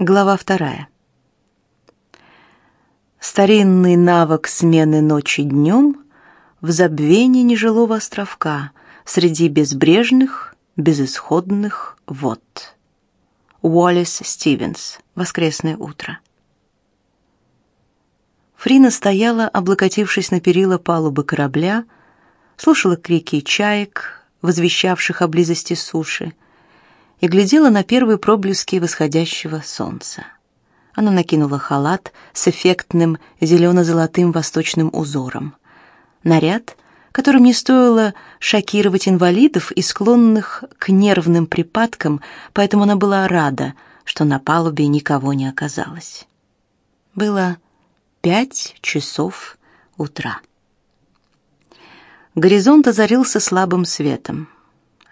Глава вторая. Старинный навык смены ночи днем в забвении нежилого островка среди безбрежных, безысходных вод. Уоллес Стивенс. Воскресное утро. Фрина стояла, облокотившись на перила палубы корабля, слушала крики чаек, возвещавших о близости суши, и глядела на первые проблески восходящего солнца. Она накинула халат с эффектным зелено-золотым восточным узором. Наряд, которым не стоило шокировать инвалидов и склонных к нервным припадкам, поэтому она была рада, что на палубе никого не оказалось. Было пять часов утра. Горизонт озарился слабым светом.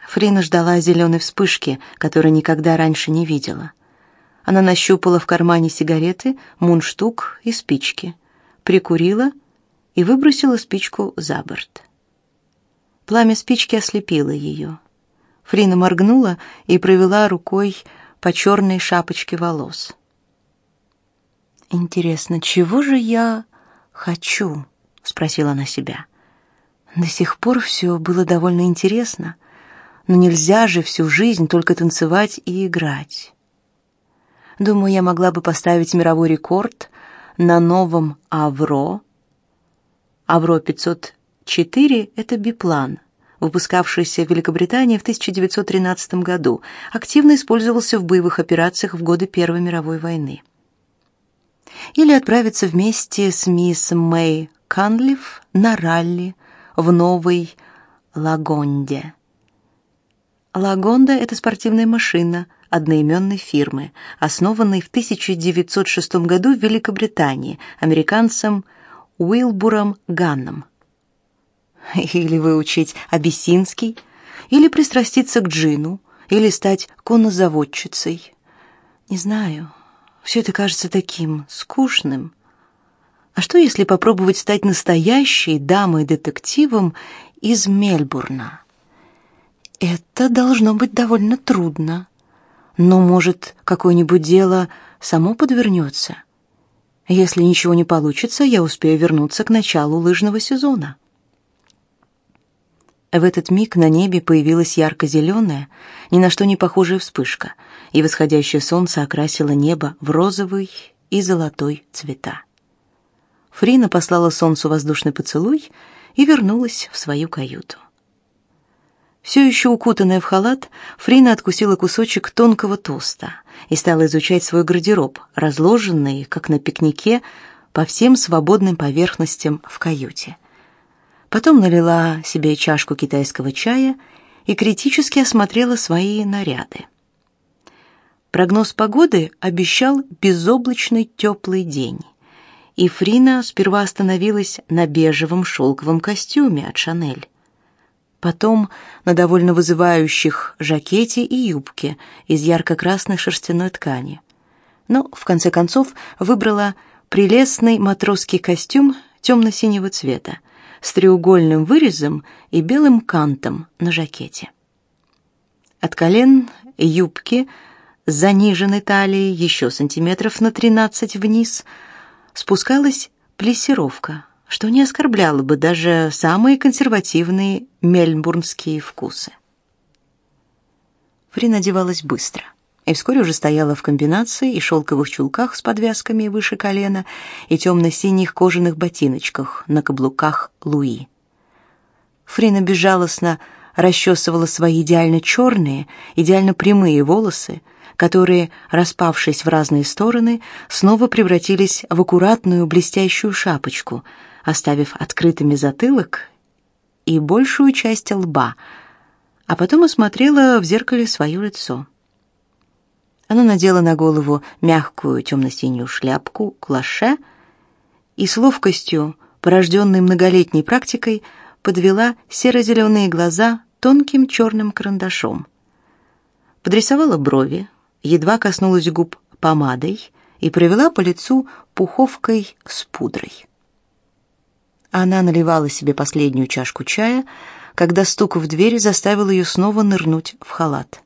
Фрина ждала зеленой вспышки, которую никогда раньше не видела. Она нащупала в кармане сигареты, мундштук и спички, прикурила и выбросила спичку за борт. Пламя спички ослепило ее. Фрина моргнула и провела рукой по черной шапочке волос. Интересно, чего же я хочу? спросила она себя. До сих пор все было довольно интересно. Но нельзя же всю жизнь только танцевать и играть. Думаю, я могла бы поставить мировой рекорд на новом Авро. Авро 504 это биплан, выпускавшийся в Великобритании в 1913 году, активно использовался в боевых операциях в годы Первой мировой войны. Или отправиться вместе с мисс Мэй Канлиф на ралли в Новой Лагонде. Лагонда это спортивная машина одноименной фирмы, основанной в 1906 году в Великобритании американцем Уилбуром Ганном. Или выучить абиссинский, или пристраститься к джину, или стать коннозаводчицей. Не знаю, все это кажется таким скучным. А что, если попробовать стать настоящей дамой-детективом из Мельбурна? Это должно быть довольно трудно. Но, может, какое-нибудь дело само подвернется. Если ничего не получится, я успею вернуться к началу лыжного сезона. В этот миг на небе появилась ярко-зеленая, ни на что не похожая вспышка, и восходящее солнце окрасило небо в розовый и золотой цвета. Фрина послала солнцу воздушный поцелуй и вернулась в свою каюту. Все еще укутанная в халат, Фрина откусила кусочек тонкого тоста и стала изучать свой гардероб, разложенный, как на пикнике, по всем свободным поверхностям в каюте. Потом налила себе чашку китайского чая и критически осмотрела свои наряды. Прогноз погоды обещал безоблачный теплый день, и Фрина сперва остановилась на бежевом шелковом костюме от Шанель потом на довольно вызывающих жакете и юбке из ярко-красной шерстяной ткани. Но в конце концов выбрала прелестный матросский костюм темно-синего цвета с треугольным вырезом и белым кантом на жакете. От колен юбки с заниженной талией еще сантиметров на 13 вниз спускалась плессировка что не оскорбляло бы даже самые консервативные мельбурнские вкусы. Фрин одевалась быстро и вскоре уже стояла в комбинации и шелковых чулках с подвязками выше колена и темно-синих кожаных ботиночках на каблуках Луи. Фрина безжалостно расчесывала свои идеально черные, идеально прямые волосы, которые, распавшись в разные стороны, снова превратились в аккуратную блестящую шапочку — оставив открытыми затылок и большую часть лба, а потом осмотрела в зеркале свое лицо. Она надела на голову мягкую темно-синюю шляпку клаше и с ловкостью, порожденной многолетней практикой, подвела серо-зеленые глаза тонким черным карандашом. Подрисовала брови, едва коснулась губ помадой и провела по лицу пуховкой с пудрой. Она наливала себе последнюю чашку чая, когда стук в дверь заставил ее снова нырнуть в халат.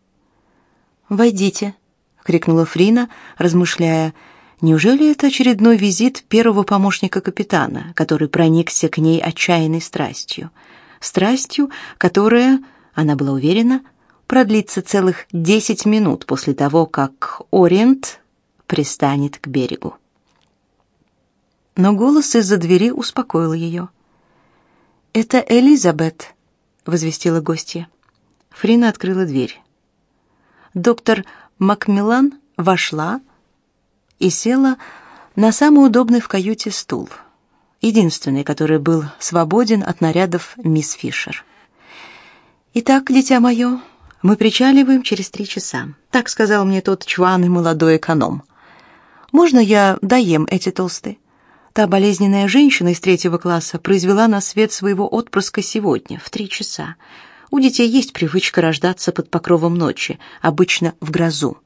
"Войдите", крикнула Фрина, размышляя, неужели это очередной визит первого помощника капитана, который проникся к ней отчаянной страстью, страстью, которая, она была уверена, продлится целых десять минут после того, как Ориент пристанет к берегу. Но голос из-за двери успокоил ее. «Это Элизабет», — возвестила гостья. Фрина открыла дверь. Доктор Макмиллан вошла и села на самый удобный в каюте стул, единственный, который был свободен от нарядов мисс Фишер. «Итак, дитя мое, мы причаливаем через три часа», — так сказал мне тот чваный молодой эконом. «Можно я доем эти толстые?» Та болезненная женщина из третьего класса произвела на свет своего отпрыска сегодня, в три часа. У детей есть привычка рождаться под покровом ночи, обычно в грозу.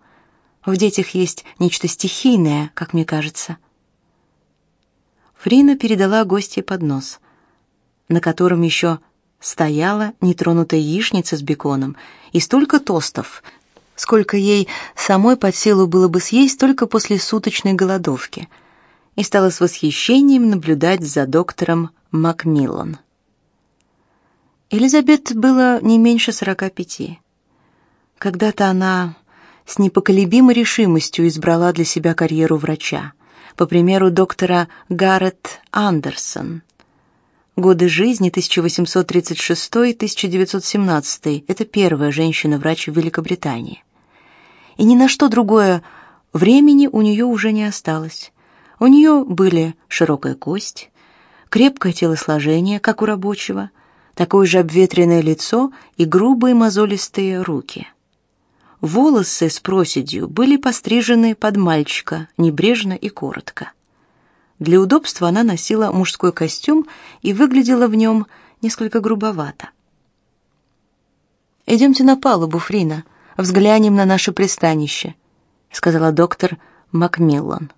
В детях есть нечто стихийное, как мне кажется. Фрина передала гостье поднос, на котором еще стояла нетронутая яичница с беконом и столько тостов, сколько ей самой под силу было бы съесть только после суточной голодовки — и стала с восхищением наблюдать за доктором Макмиллан. Элизабет было не меньше сорока пяти. Когда-то она с непоколебимой решимостью избрала для себя карьеру врача, по примеру доктора Гаррет Андерсон. Годы жизни 1836-1917 это первая женщина-врач в Великобритании. И ни на что другое времени у нее уже не осталось. У нее были широкая кость, крепкое телосложение, как у рабочего, такое же обветренное лицо и грубые мозолистые руки. Волосы с проседью были пострижены под мальчика, небрежно и коротко. Для удобства она носила мужской костюм и выглядела в нем несколько грубовато. «Идемте на палубу, Фрина, взглянем на наше пристанище», сказала доктор Макмиллан.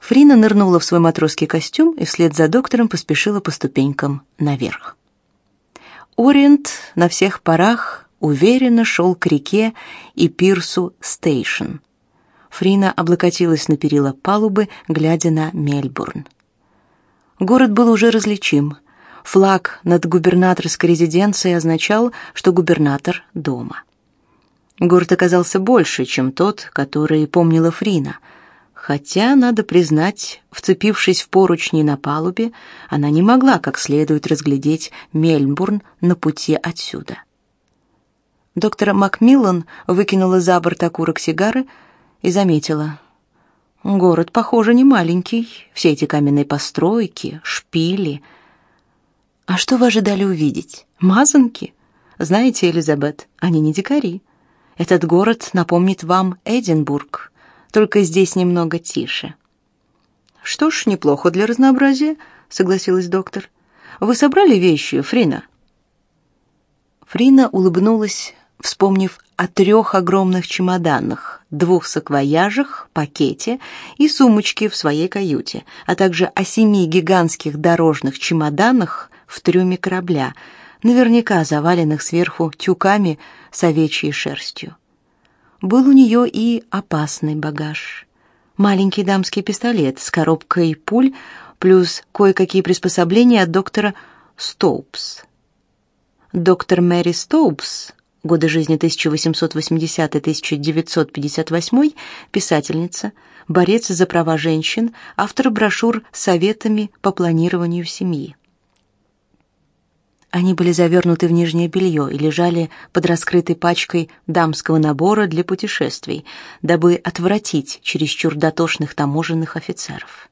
Фрина нырнула в свой матросский костюм и вслед за доктором поспешила по ступенькам наверх. Ориент на всех парах уверенно шел к реке и пирсу Стейшн. Фрина облокотилась на перила палубы, глядя на Мельбурн. Город был уже различим. Флаг над губернаторской резиденцией означал, что губернатор дома. Город оказался больше, чем тот, который помнила Фрина — Хотя, надо признать, вцепившись в поручни на палубе, она не могла как следует разглядеть Мельбурн на пути отсюда. Доктор Макмиллан выкинула за борт окурок сигары и заметила. Город, похоже, не маленький. Все эти каменные постройки, шпили. А что вы ожидали увидеть? Мазанки? Знаете, Элизабет, они не дикари. Этот город напомнит вам Эдинбург, только здесь немного тише. Что ж, неплохо для разнообразия, согласилась доктор. Вы собрали вещи, Фрина? Фрина улыбнулась, вспомнив о трех огромных чемоданах, двух саквояжах, пакете и сумочке в своей каюте, а также о семи гигантских дорожных чемоданах в трюме корабля, наверняка заваленных сверху тюками с овечьей шерстью был у нее и опасный багаж. Маленький дамский пистолет с коробкой пуль плюс кое-какие приспособления от доктора Стоупс. Доктор Мэри Стоупс, годы жизни 1880-1958, писательница, борец за права женщин, автор брошюр с советами по планированию семьи. Они были завернуты в нижнее белье и лежали под раскрытой пачкой дамского набора для путешествий, дабы отвратить чересчур дотошных таможенных офицеров.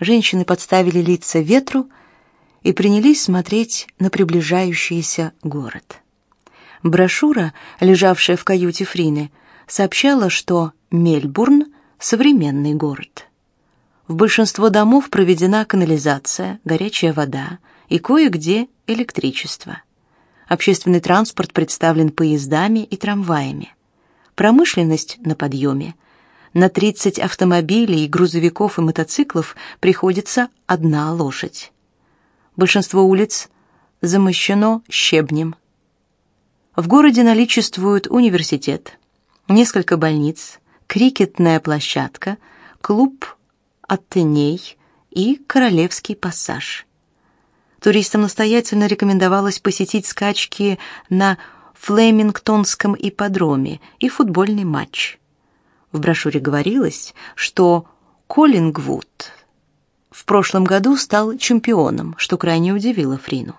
Женщины подставили лица ветру и принялись смотреть на приближающийся город. Брошюра, лежавшая в каюте Фрины, сообщала, что Мельбурн — современный город. В большинство домов проведена канализация, горячая вода — и кое-где электричество. Общественный транспорт представлен поездами и трамваями. Промышленность на подъеме. На 30 автомобилей, грузовиков и мотоциклов приходится одна лошадь. Большинство улиц замощено щебнем. В городе наличествует университет, несколько больниц, крикетная площадка, клуб «Аттеней» и Королевский пассаж. Туристам настоятельно рекомендовалось посетить скачки на Флемингтонском ипподроме и футбольный матч. В брошюре говорилось, что Коллингвуд в прошлом году стал чемпионом, что крайне удивило Фрину.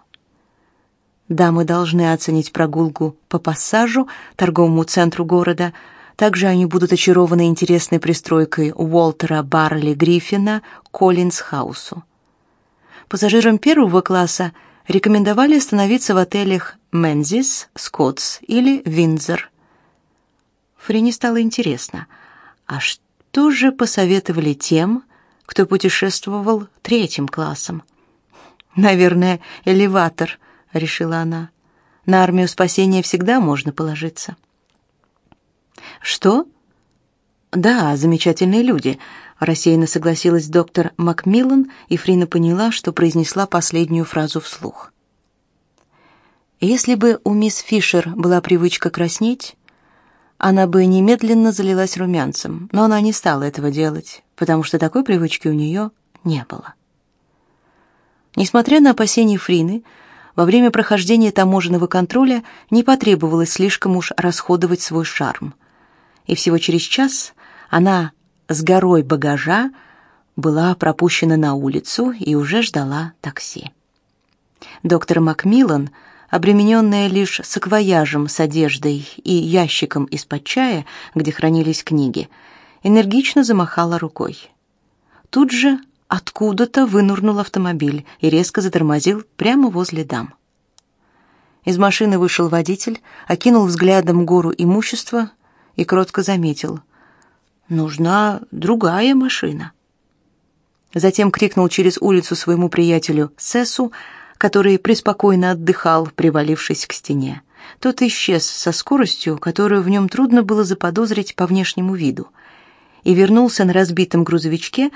Дамы должны оценить прогулку по пассажу, торговому центру города. Также они будут очарованы интересной пристройкой Уолтера Барли Гриффина Коллинз-хаусу. Пассажирам первого класса рекомендовали остановиться в отелях Мензис, Скоттс или Виндзор. Фрине стало интересно, а что же посоветовали тем, кто путешествовал третьим классом? Наверное, элеватор – решила она. На армию спасения всегда можно положиться. Что? Да, замечательные люди, рассеянно согласилась доктор Макмиллан, и Фрина поняла, что произнесла последнюю фразу вслух. Если бы у мисс Фишер была привычка краснеть, она бы немедленно залилась румянцем, но она не стала этого делать, потому что такой привычки у нее не было. Несмотря на опасения Фрины, во время прохождения таможенного контроля не потребовалось слишком уж расходовать свой шарм. И всего через час она с горой багажа была пропущена на улицу и уже ждала такси. Доктор Макмиллан, обремененная лишь саквояжем с одеждой и ящиком из-под чая, где хранились книги, энергично замахала рукой. Тут же Откуда-то вынырнул автомобиль и резко затормозил прямо возле дам. Из машины вышел водитель, окинул взглядом гору имущества и кротко заметил: "Нужна другая машина". Затем крикнул через улицу своему приятелю Сесу, который преспокойно отдыхал, привалившись к стене. Тот исчез со скоростью, которую в нем трудно было заподозрить по внешнему виду, и вернулся на разбитом грузовичке,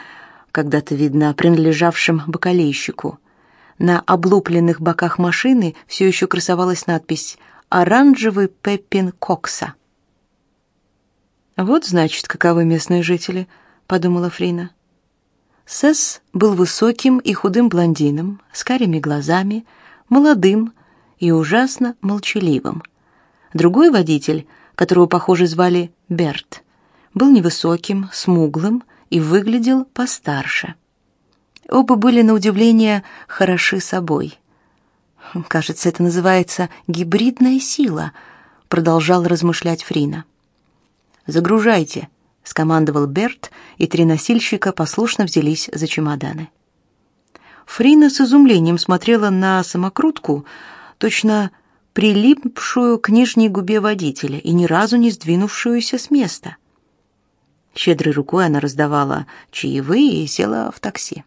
когда-то видно принадлежавшим бакалейщику. На облупленных боках машины все еще красовалась надпись «Оранжевый Пеппин Кокса». «Вот, значит, каковы местные жители», — подумала Фрина. Сесс был высоким и худым блондином, с карими глазами, молодым и ужасно молчаливым. Другой водитель, которого, похоже, звали Берт, был невысоким, смуглым и выглядел постарше. Оба были на удивление хороши собой. Кажется, это называется гибридная сила, продолжал размышлять Фрина. Загружайте, скомандовал Берт, и три носильщика послушно взялись за чемоданы. Фрина с изумлением смотрела на самокрутку, точно прилипшую к нижней губе водителя и ни разу не сдвинувшуюся с места. Щедрой рукой она раздавала чаевые и села в такси.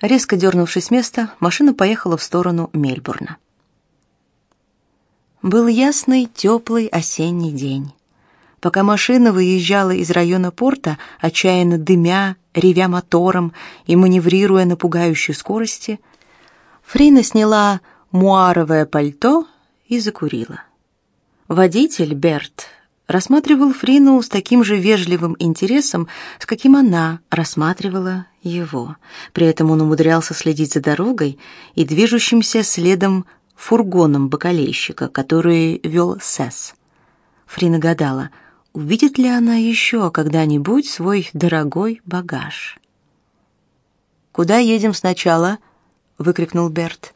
Резко дернувшись с места, машина поехала в сторону Мельбурна. Был ясный, теплый осенний день. Пока машина выезжала из района порта, отчаянно дымя, ревя мотором и маневрируя на пугающей скорости, Фрина сняла муаровое пальто и закурила. Водитель Берт рассматривал Фрину с таким же вежливым интересом, с каким она рассматривала его. При этом он умудрялся следить за дорогой и движущимся следом фургоном бакалейщика, который вел Сесс. Фрина гадала, увидит ли она еще когда-нибудь свой дорогой багаж. «Куда едем сначала?» — выкрикнул Берт.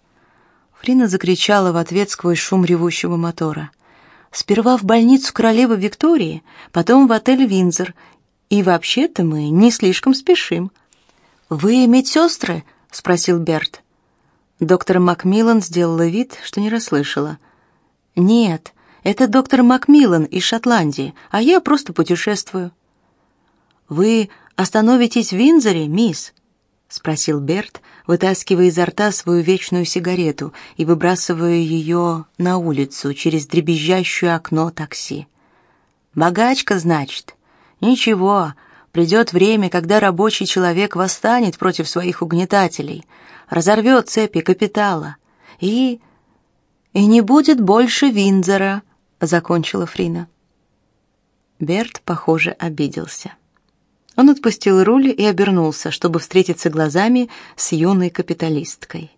Фрина закричала в ответ сквозь шум ревущего мотора. Сперва в больницу королевы Виктории, потом в отель Винзор. И вообще-то мы не слишком спешим. Вы медсестры? спросил Берт. Доктор Макмиллан сделала вид, что не расслышала. Нет, это доктор Макмиллан из Шотландии, а я просто путешествую. Вы остановитесь в Винзоре, мисс? спросил Берт, вытаскивая изо рта свою вечную сигарету и выбрасывая ее на улицу через дребезжащее окно такси. Богачка, значит. Ничего, придет время, когда рабочий человек восстанет против своих угнетателей, разорвет цепи капитала и «И не будет больше Виндзора», — закончила Фрина. Берт, похоже, обиделся. Он отпустил руль и обернулся, чтобы встретиться глазами с юной капиталисткой.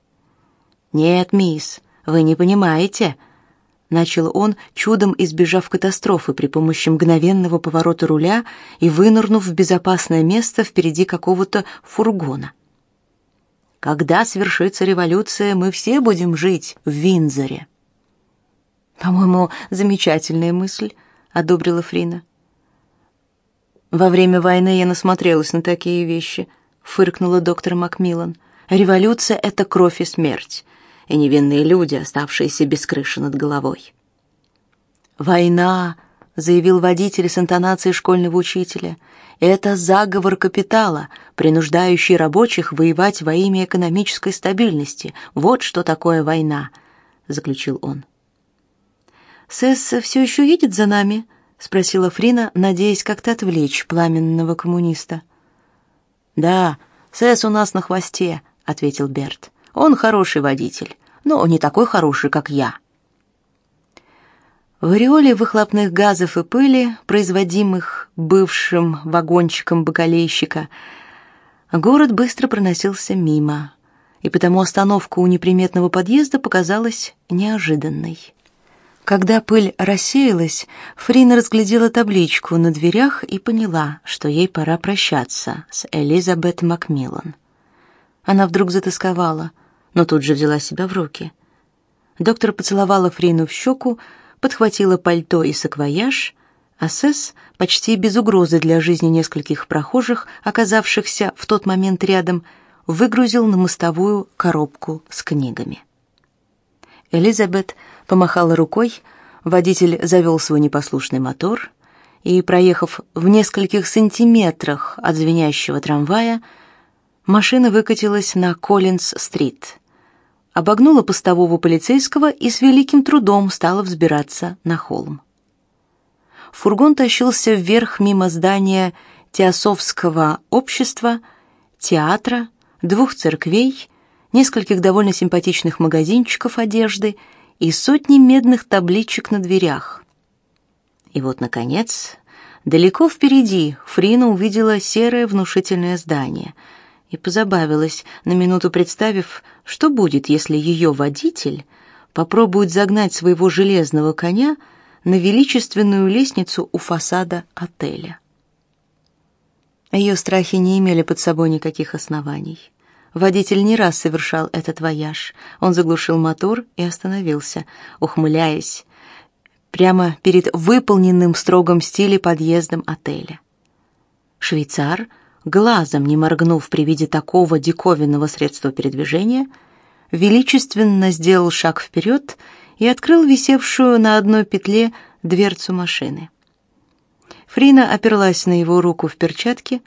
«Нет, мисс, вы не понимаете», — начал он, чудом избежав катастрофы при помощи мгновенного поворота руля и вынырнув в безопасное место впереди какого-то фургона. Когда свершится революция, мы все будем жить в Винзоре. По-моему, замечательная мысль, одобрила Фрина. Во время войны я насмотрелась на такие вещи, фыркнула доктор Макмиллан. Революция это кровь и смерть, и невинные люди, оставшиеся без крыши над головой. Война, заявил водитель с интонацией школьного учителя. Это заговор капитала, принуждающий рабочих воевать во имя экономической стабильности. Вот что такое война, заключил он. Сэс все еще едет за нами? спросила Фрина, надеясь как-то отвлечь пламенного коммуниста. Да, Сэс у нас на хвосте, ответил Берт. Он хороший водитель, но не такой хороший, как я. В ореоле выхлопных газов и пыли, производимых бывшим вагончиком бакалейщика, город быстро проносился мимо, и потому остановка у неприметного подъезда показалась неожиданной. Когда пыль рассеялась, Фрина разглядела табличку на дверях и поняла, что ей пора прощаться с Элизабет Макмиллан. Она вдруг затасковала, но тут же взяла себя в руки. Доктор поцеловала Фрину в щеку, подхватила пальто и саквояж, а Сесс, почти без угрозы для жизни нескольких прохожих, оказавшихся в тот момент рядом, выгрузил на мостовую коробку с книгами. Элизабет помахала рукой, водитель завел свой непослушный мотор, и, проехав в нескольких сантиметрах от звенящего трамвая, машина выкатилась на Коллинз-стрит обогнула постового полицейского и с великим трудом стала взбираться на холм. Фургон тащился вверх мимо здания Теософского общества, театра, двух церквей, нескольких довольно симпатичных магазинчиков одежды и сотни медных табличек на дверях. И вот, наконец, далеко впереди Фрина увидела серое внушительное здание — и позабавилась, на минуту представив, что будет, если ее водитель попробует загнать своего железного коня на величественную лестницу у фасада отеля. Ее страхи не имели под собой никаких оснований. Водитель не раз совершал этот вояж. Он заглушил мотор и остановился, ухмыляясь, прямо перед выполненным в строгом стиле подъездом отеля. Швейцар глазом не моргнув при виде такого диковинного средства передвижения, величественно сделал шаг вперед и открыл висевшую на одной петле дверцу машины. Фрина оперлась на его руку в перчатке,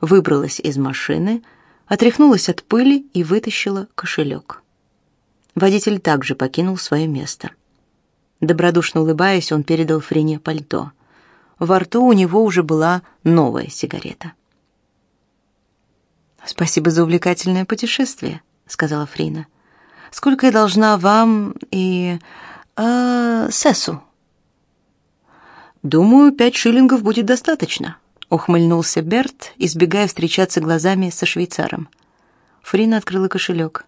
выбралась из машины, отряхнулась от пыли и вытащила кошелек. Водитель также покинул свое место. Добродушно улыбаясь, он передал Фрине пальто. Во рту у него уже была новая сигарета. Спасибо за увлекательное путешествие, сказала Фрина. Сколько я должна вам и э, Сесу? Думаю, пять шиллингов будет достаточно, ухмыльнулся Берт, избегая встречаться глазами со швейцаром. Фрина открыла кошелек.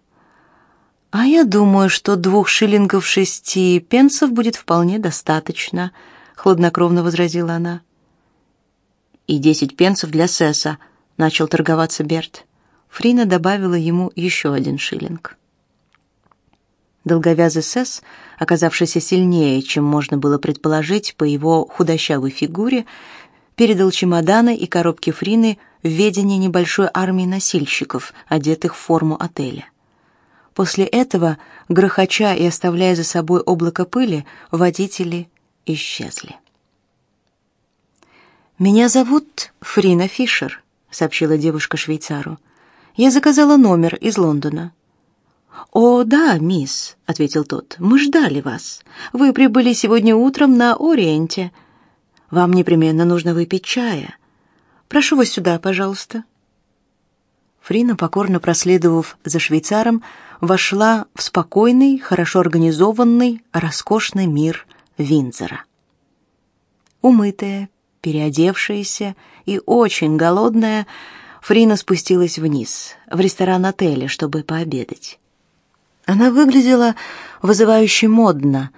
А я думаю, что двух шиллингов шести пенсов будет вполне достаточно, хладнокровно возразила она. И десять пенсов для Сеса, начал торговаться Берт. Фрина добавила ему еще один шиллинг. Долговязый Сесс, оказавшийся сильнее, чем можно было предположить по его худощавой фигуре, передал чемоданы и коробки Фрины в ведение небольшой армии носильщиков, одетых в форму отеля. После этого, грохоча и оставляя за собой облако пыли, водители исчезли. «Меня зовут Фрина Фишер», — сообщила девушка швейцару. Я заказала номер из Лондона. О, да, мисс, ответил тот. Мы ждали вас. Вы прибыли сегодня утром на Ориенте. Вам непременно нужно выпить чая. Прошу вас сюда, пожалуйста. Фрина, покорно проследовав за швейцаром, вошла в спокойный, хорошо организованный, роскошный мир Винзора. Умытая, переодевшаяся и очень голодная, Фрина спустилась вниз, в ресторан отеля, чтобы пообедать. Она выглядела вызывающе модно,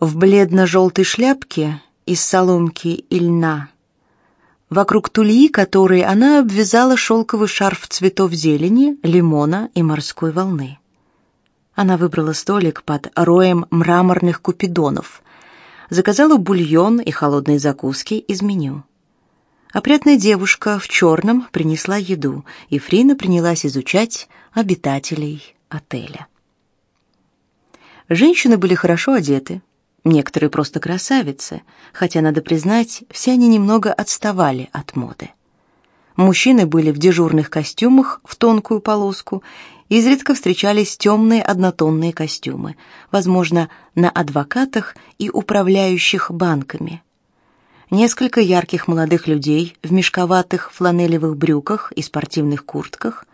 в бледно-желтой шляпке из соломки и льна. Вокруг тульи, которой она обвязала шелковый шарф цветов зелени, лимона и морской волны. Она выбрала столик под роем мраморных купидонов, заказала бульон и холодные закуски из меню. Опрятная девушка в черном принесла еду, и Фрина принялась изучать обитателей отеля. Женщины были хорошо одеты, некоторые просто красавицы, хотя, надо признать, все они немного отставали от моды. Мужчины были в дежурных костюмах в тонкую полоску, изредка встречались темные однотонные костюмы, возможно, на адвокатах и управляющих банками – несколько ярких молодых людей в мешковатых фланелевых брюках и спортивных куртках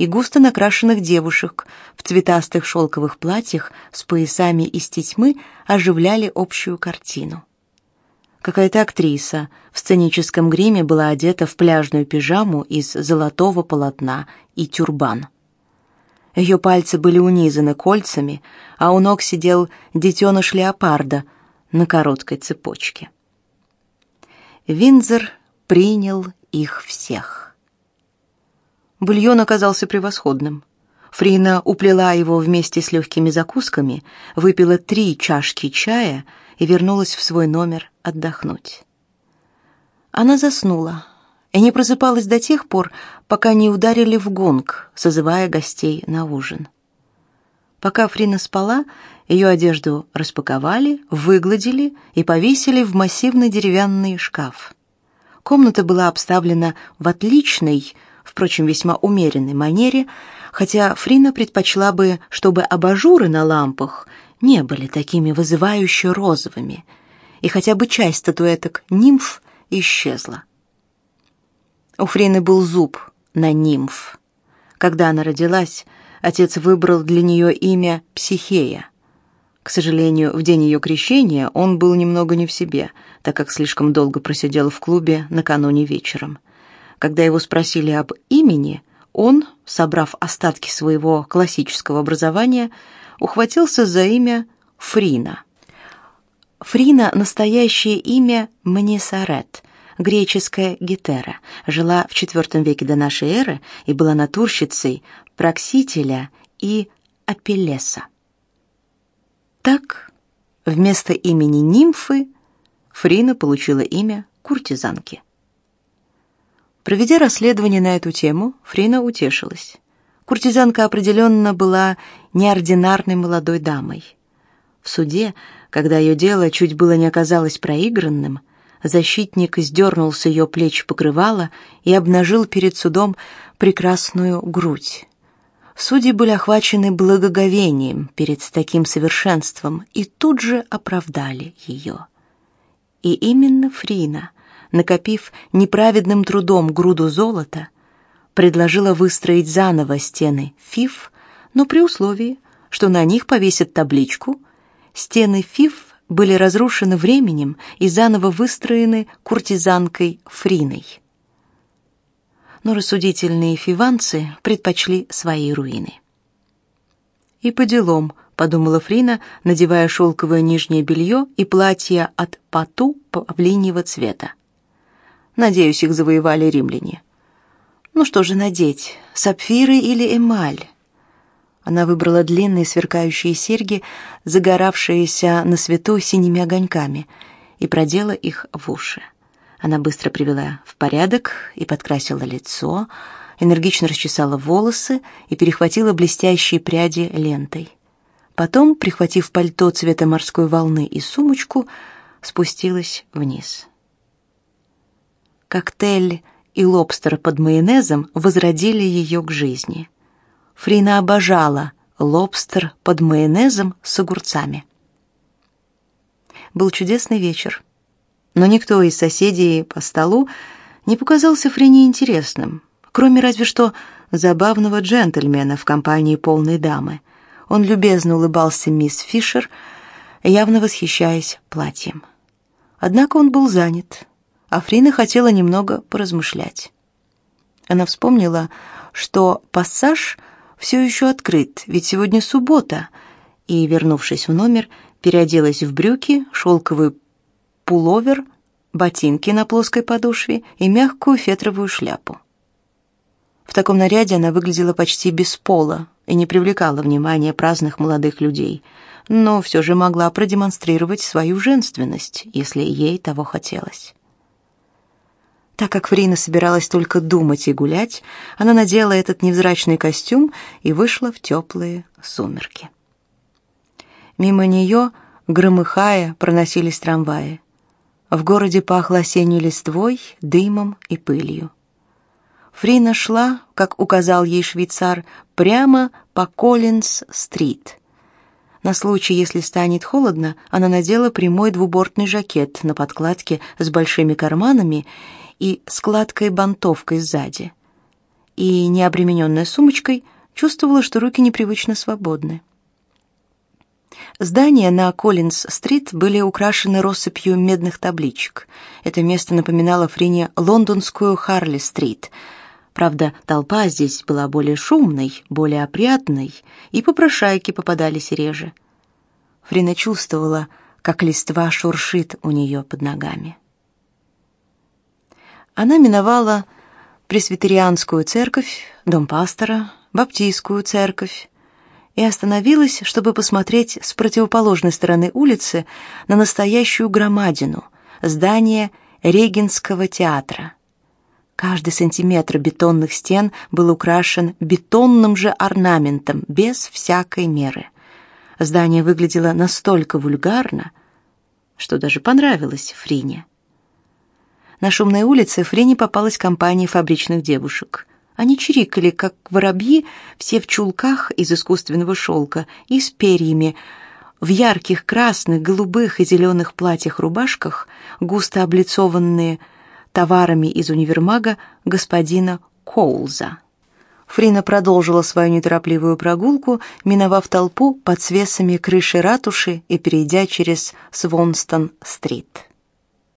и густо накрашенных девушек в цветастых шелковых платьях с поясами из тесьмы оживляли общую картину. Какая-то актриса в сценическом гриме была одета в пляжную пижаму из золотого полотна и тюрбан. Ее пальцы были унизаны кольцами, а у ног сидел детеныш леопарда на короткой цепочке. Винзер принял их всех. Бульон оказался превосходным. Фрина уплела его вместе с легкими закусками, выпила три чашки чая и вернулась в свой номер отдохнуть. Она заснула и не просыпалась до тех пор, пока не ударили в гонг, созывая гостей на ужин. Пока Фрина спала, ее одежду распаковали, выгладили и повесили в массивный деревянный шкаф. Комната была обставлена в отличной, впрочем, весьма умеренной манере, хотя Фрина предпочла бы, чтобы абажуры на лампах не были такими вызывающе розовыми, и хотя бы часть статуэток нимф исчезла. У Фрины был зуб на нимф. Когда она родилась, отец выбрал для нее имя Психея. К сожалению, в день ее крещения он был немного не в себе, так как слишком долго просидел в клубе накануне вечером. Когда его спросили об имени, он, собрав остатки своего классического образования, ухватился за имя Фрина. Фрина настоящее имя Мнесарет, греческая Гетера, жила в IV веке до нашей эры и была натурщицей Проксителя и Апеллеса. Так, вместо имени нимфы Фрина получила имя куртизанки. Проведя расследование на эту тему, Фрина утешилась. Куртизанка определенно была неординарной молодой дамой. В суде, когда ее дело чуть было не оказалось проигранным, защитник сдернул с ее плеч покрывало и обнажил перед судом прекрасную грудь. Судьи были охвачены благоговением перед таким совершенством и тут же оправдали ее. И именно Фрина, накопив неправедным трудом груду золота, предложила выстроить заново стены Фиф, но при условии, что на них повесят табличку «Стены Фиф были разрушены временем и заново выстроены куртизанкой Фриной» но рассудительные фиванцы предпочли свои руины. И по делам, подумала Фрина, надевая шелковое нижнее белье и платье от пату павлиньего цвета. Надеюсь, их завоевали римляне. Ну что же надеть, сапфиры или эмаль? Она выбрала длинные сверкающие серьги, загоравшиеся на свету синими огоньками, и продела их в уши. Она быстро привела в порядок и подкрасила лицо, энергично расчесала волосы и перехватила блестящие пряди лентой. Потом, прихватив пальто цвета морской волны и сумочку, спустилась вниз. Коктейль и лобстер под майонезом возродили ее к жизни. Фрина обожала лобстер под майонезом с огурцами. Был чудесный вечер но никто из соседей по столу не показался Френе интересным, кроме разве что забавного джентльмена в компании полной дамы. Он любезно улыбался мисс Фишер, явно восхищаясь платьем. Однако он был занят, а Фрина хотела немного поразмышлять. Она вспомнила, что пассаж все еще открыт, ведь сегодня суббота, и, вернувшись в номер, переоделась в брюки, шелковый пуловер, ботинки на плоской подошве и мягкую фетровую шляпу. В таком наряде она выглядела почти без пола и не привлекала внимания праздных молодых людей, но все же могла продемонстрировать свою женственность, если ей того хотелось. Так как Фрина собиралась только думать и гулять, она надела этот невзрачный костюм и вышла в теплые сумерки. Мимо нее, громыхая, проносились трамваи. В городе пахло осенней листвой, дымом и пылью. Фрина шла, как указал ей швейцар, прямо по Коллинз-стрит. На случай, если станет холодно, она надела прямой двубортный жакет на подкладке с большими карманами и складкой-бантовкой сзади. И, не обремененная сумочкой, чувствовала, что руки непривычно свободны. Здания на Коллинз-стрит были украшены россыпью медных табличек. Это место напоминало Фрине лондонскую Харли-стрит. Правда, толпа здесь была более шумной, более опрятной, и попрошайки попадались реже. Фрина чувствовала, как листва шуршит у нее под ногами она миновала пресвитерианскую церковь, дом пастора, баптистскую церковь и остановилась, чтобы посмотреть с противоположной стороны улицы на настоящую громадину, здание Регенского театра. Каждый сантиметр бетонных стен был украшен бетонным же орнаментом без всякой меры. Здание выглядело настолько вульгарно, что даже понравилось Фрине. На шумной улице Френе попалась компания фабричных девушек. Они чирикали, как воробьи, все в чулках из искусственного шелка и с перьями, в ярких красных, голубых и зеленых платьях-рубашках, густо облицованные товарами из универмага господина Коулза. Фрина продолжила свою неторопливую прогулку, миновав толпу под свесами крыши ратуши и перейдя через Свонстон-стрит.